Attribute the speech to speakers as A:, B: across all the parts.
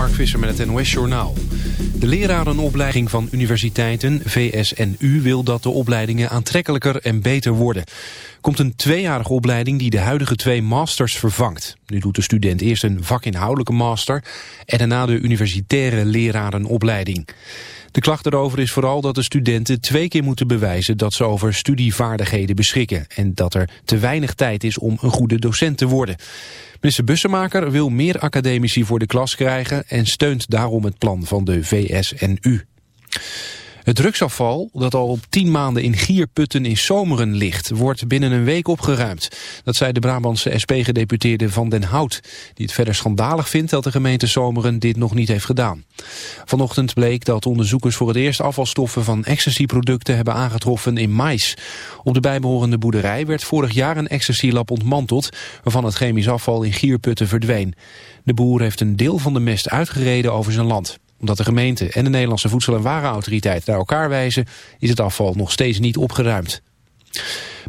A: Mark Visser met het NOS Journaal. De lerarenopleiding van universiteiten, VSNU, wil dat de opleidingen aantrekkelijker en beter worden. Komt een tweejarige opleiding die de huidige twee masters vervangt. Nu doet de student eerst een vakinhoudelijke master en daarna de universitaire lerarenopleiding. De klacht erover is vooral dat de studenten twee keer moeten bewijzen dat ze over studievaardigheden beschikken en dat er te weinig tijd is om een goede docent te worden. Minister Bussemaker wil meer academici voor de klas krijgen en steunt daarom het plan van de VSNU. Het drugsafval, dat al op tien maanden in gierputten in Zomeren ligt, wordt binnen een week opgeruimd. Dat zei de Brabantse SP-gedeputeerde Van den Hout, die het verder schandalig vindt dat de gemeente Zomeren dit nog niet heeft gedaan. Vanochtend bleek dat onderzoekers voor het eerst afvalstoffen van ecstasy-producten hebben aangetroffen in mais. Op de bijbehorende boerderij werd vorig jaar een ecstasy-lab ontmanteld, waarvan het chemisch afval in gierputten verdween. De boer heeft een deel van de mest uitgereden over zijn land omdat de gemeente en de Nederlandse Voedsel- en Warenautoriteit naar elkaar wijzen, is het afval nog steeds niet opgeruimd.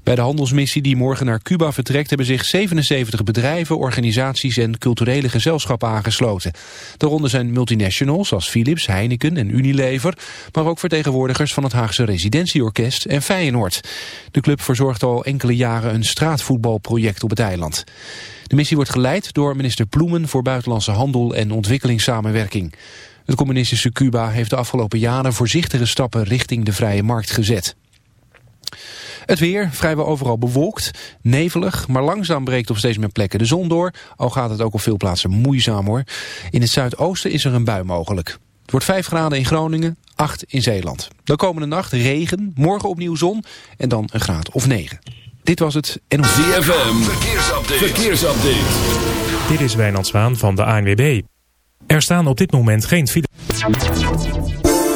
A: Bij de handelsmissie die morgen naar Cuba vertrekt... hebben zich 77 bedrijven, organisaties en culturele gezelschappen aangesloten. Daaronder zijn multinationals als Philips, Heineken en Unilever... maar ook vertegenwoordigers van het Haagse Residentieorkest en Feyenoord. De club verzorgt al enkele jaren een straatvoetbalproject op het eiland. De missie wordt geleid door minister Ploemen voor Buitenlandse Handel en Ontwikkelingssamenwerking. Het communistische Cuba heeft de afgelopen jaren voorzichtige stappen richting de vrije markt gezet. Het weer, vrijwel overal bewolkt, nevelig, maar langzaam breekt op steeds meer plekken de zon door. Al gaat het ook op veel plaatsen moeizaam hoor. In het zuidoosten is er een bui mogelijk. Het wordt 5 graden in Groningen, 8 in Zeeland. Dan komende nacht regen, morgen opnieuw zon en dan een graad of 9. Dit was het en
B: ZFM, verkeersupdate. verkeersupdate.
C: Dit is Wijnand Zwaan van de ANWB. Er staan op dit moment geen files.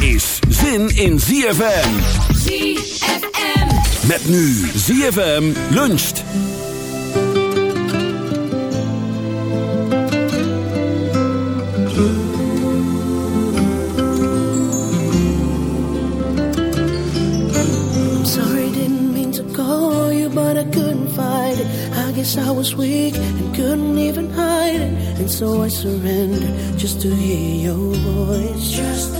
B: is zin in ZFM.
D: ZFM.
B: Met nu ZFM luncht.
E: I'm sorry, didn't mean to call you, but I couldn't fight it. I guess I was weak and couldn't even hide it. And so I surrendered just to hear your voice. Just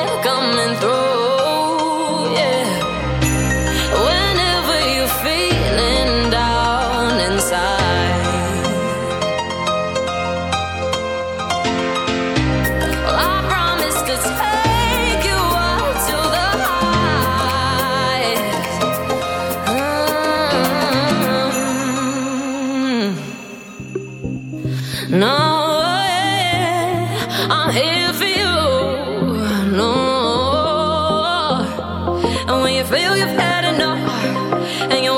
F: you you've had enough, and you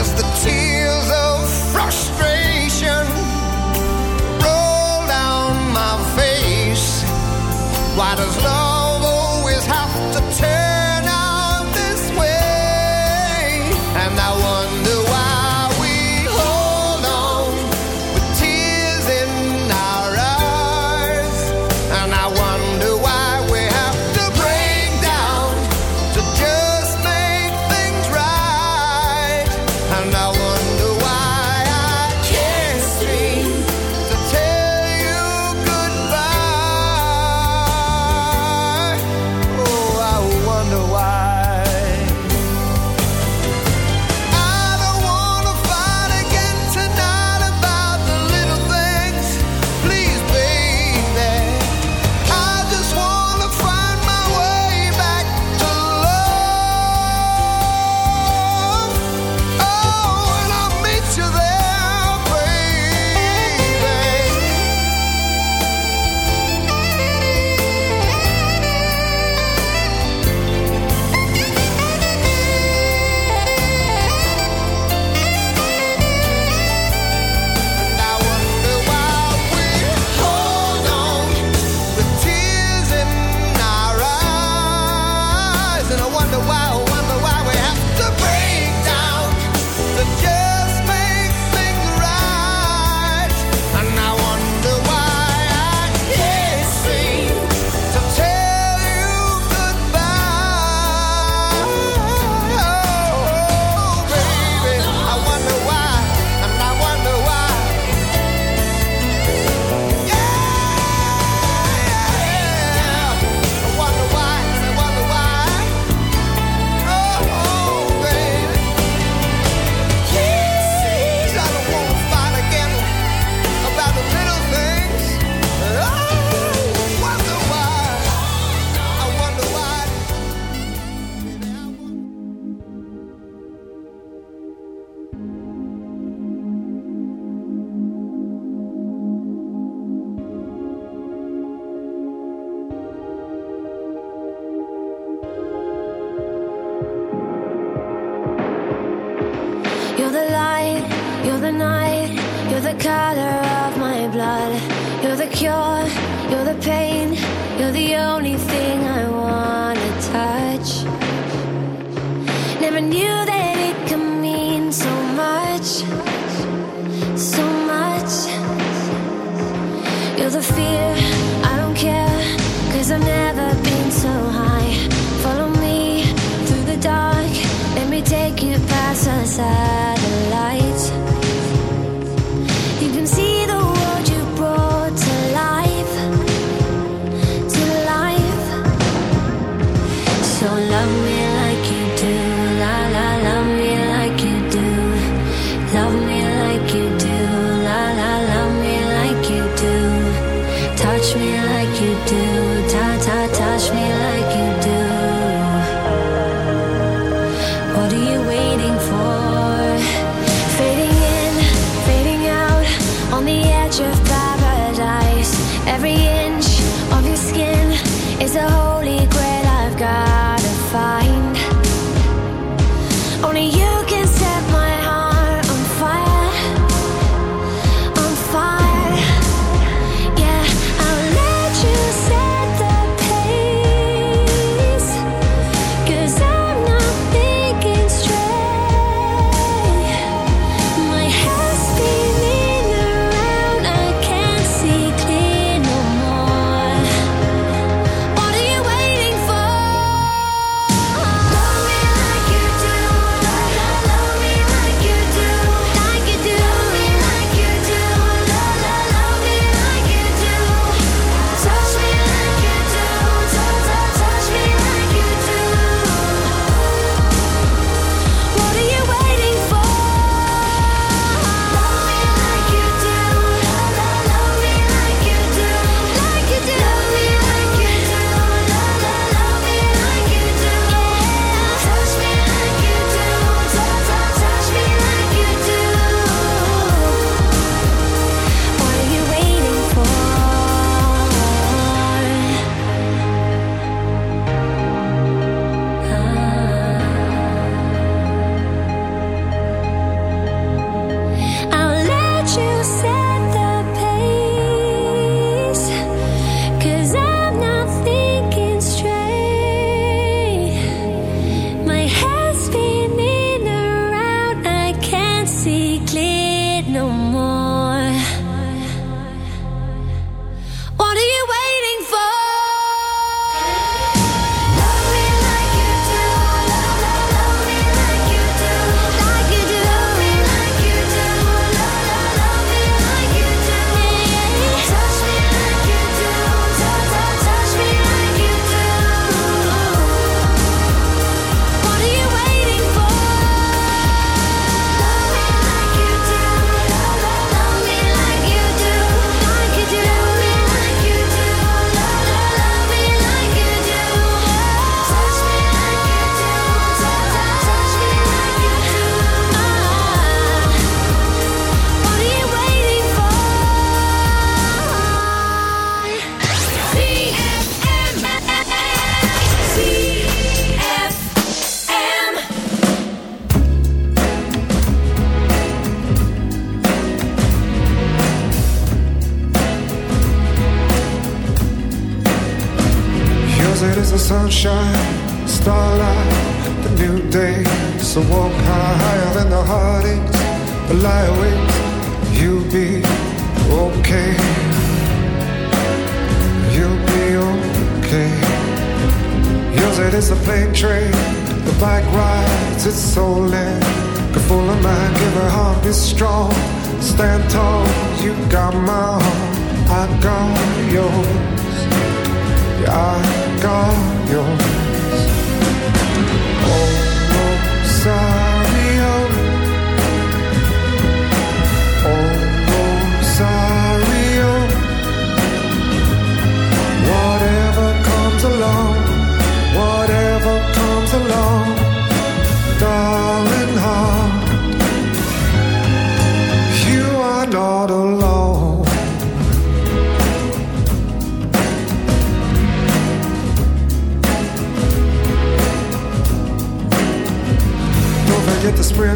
B: as the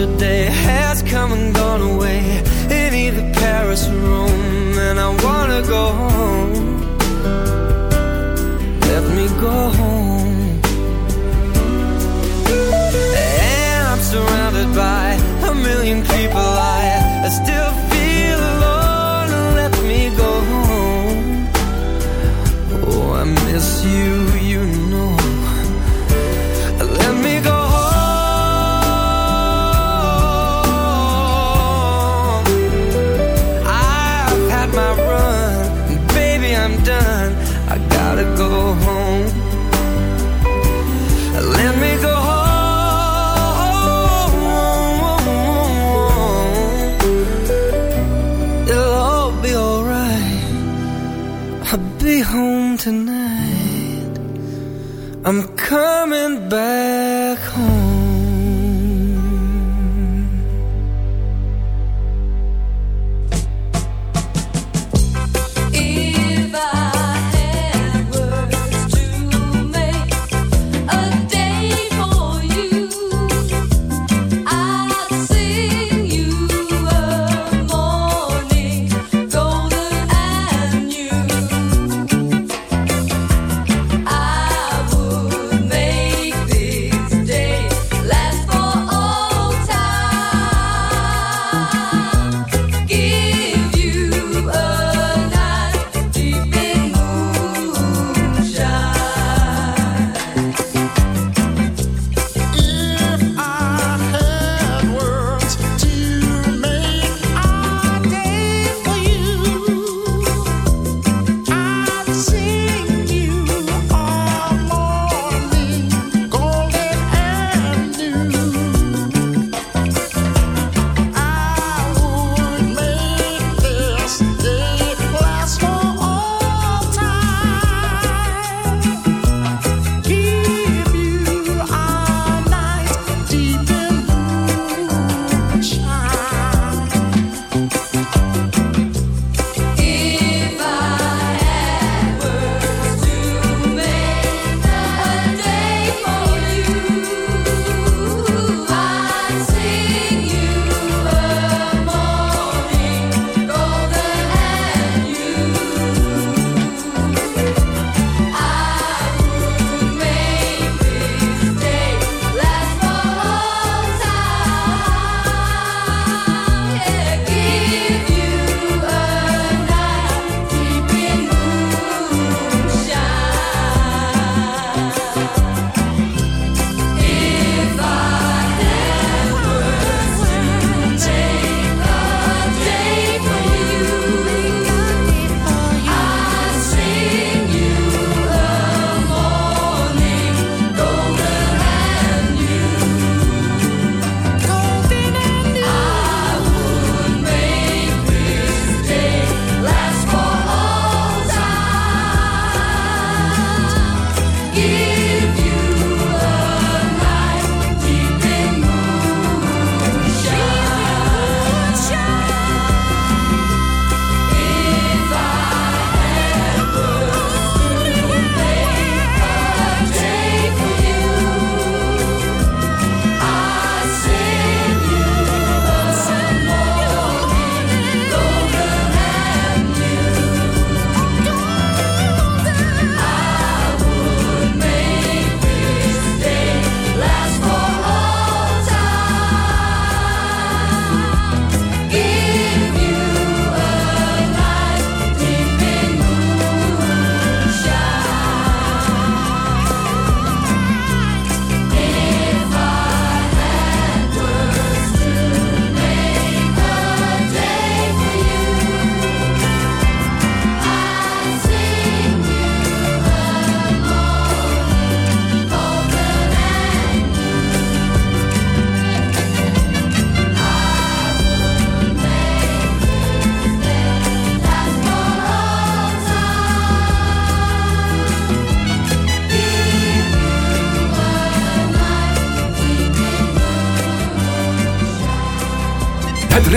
G: yesterday has come and gone away in either Paris or Rome, and I wanna go home. Let me go home.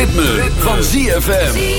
B: Ritme, van ZFM.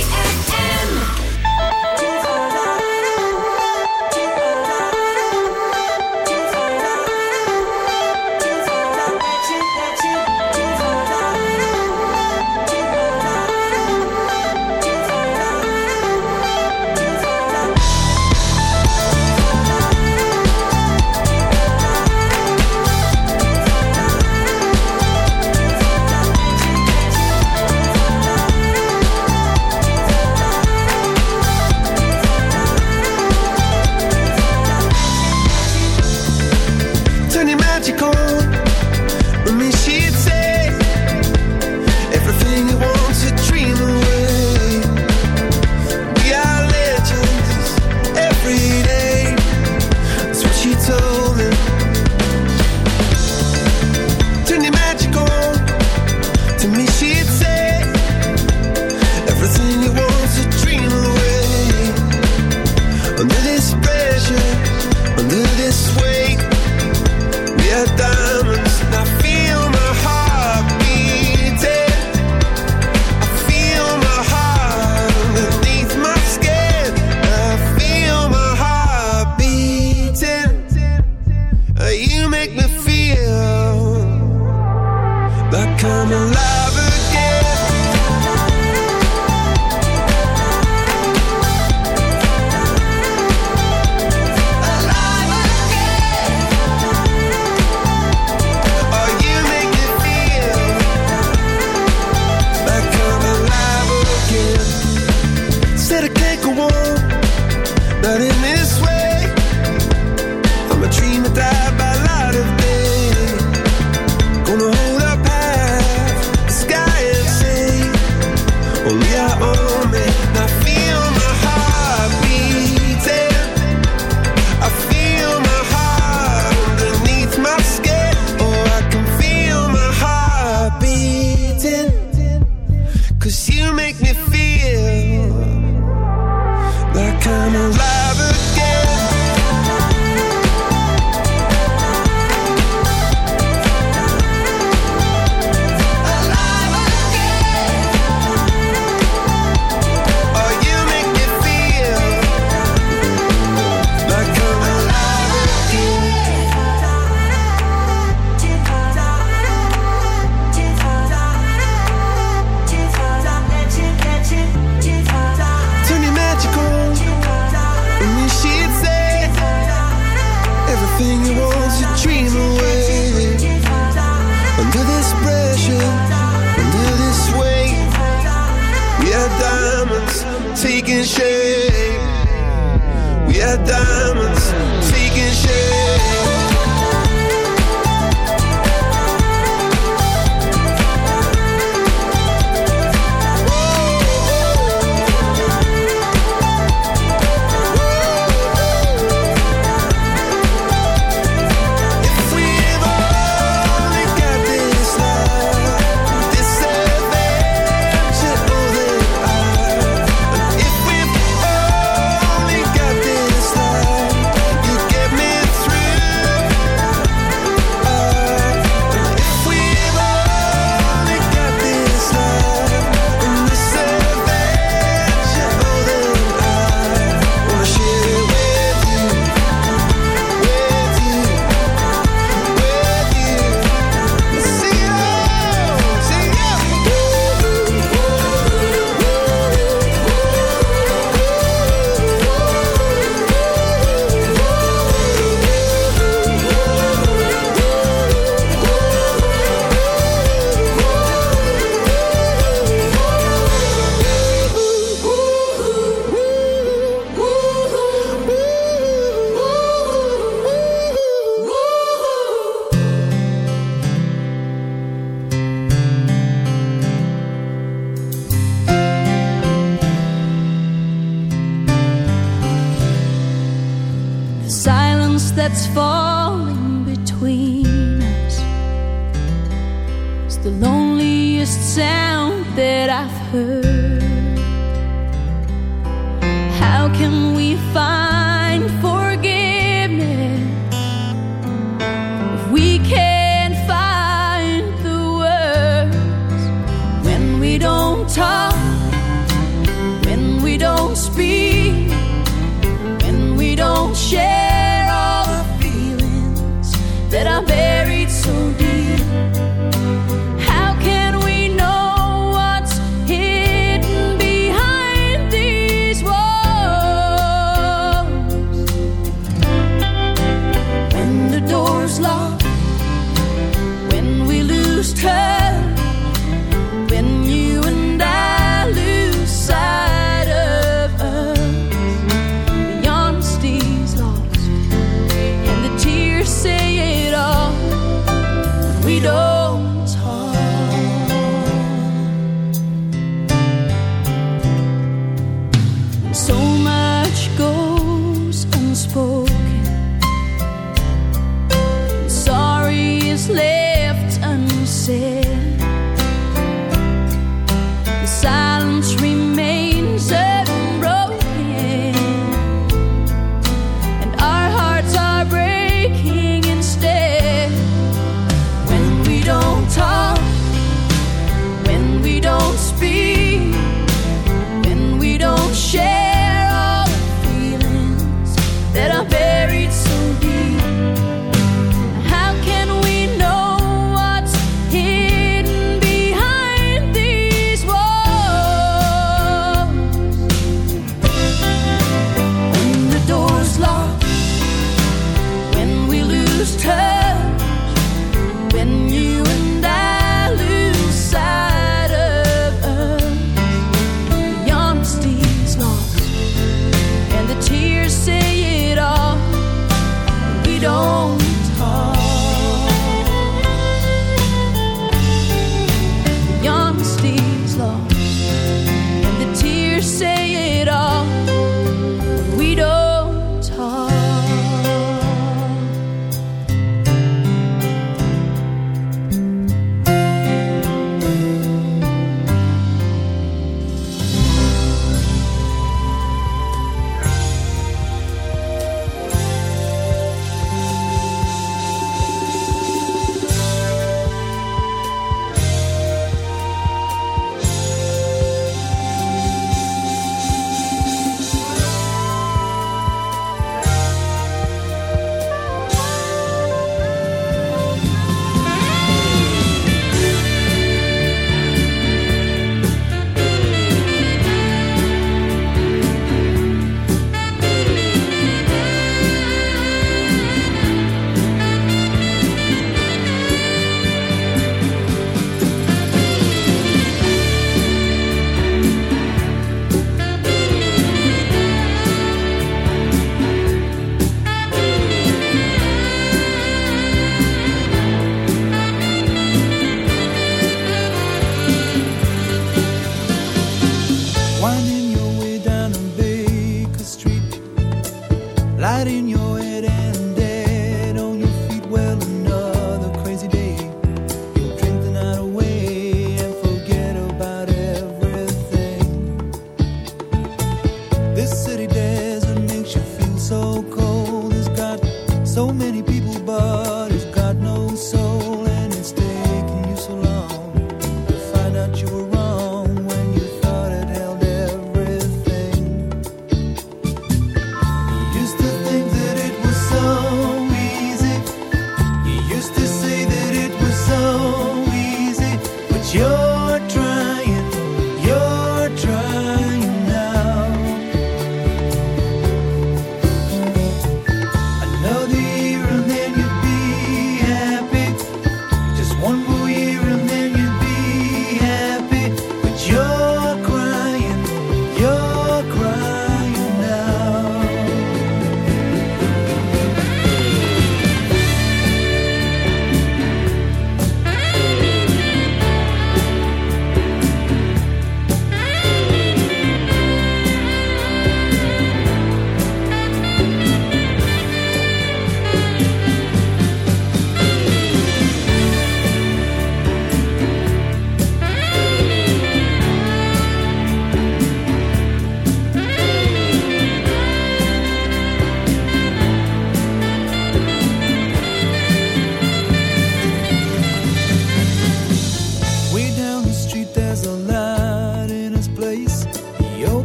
H: for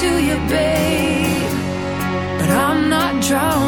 H: to you,
F: babe, but I'm not drowning.